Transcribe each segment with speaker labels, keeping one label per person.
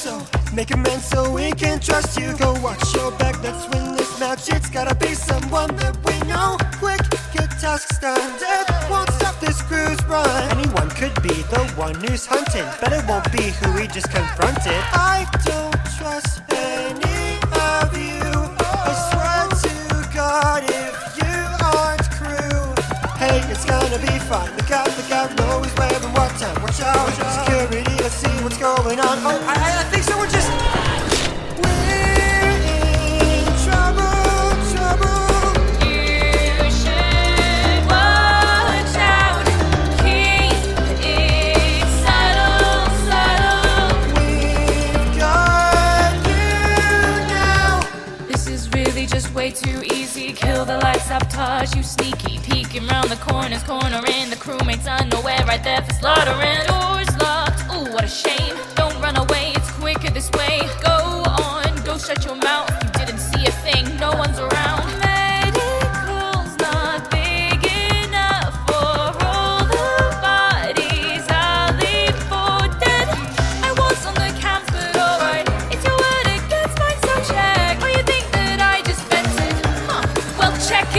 Speaker 1: So make amends so we can trust you. Go watch your back, let's win this match. It's gotta be someone that we know. Quick, get tasks done. Death won't stop this cruise run. Anyone could be the one who's hunted, but it won't be who we just confronted. I don't trust any of you. I swear to God, if you aren't crew, hey, it's gonna be fun. Look out, going on. Oh, I, I think so. We're just.
Speaker 2: Way too easy. Kill the light, sabotage you sneaky. Peeking round the corners, cornering the crewmates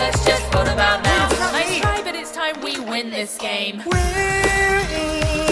Speaker 2: Let's just vote about now. Nice try, but it's time we win this game.
Speaker 1: We're in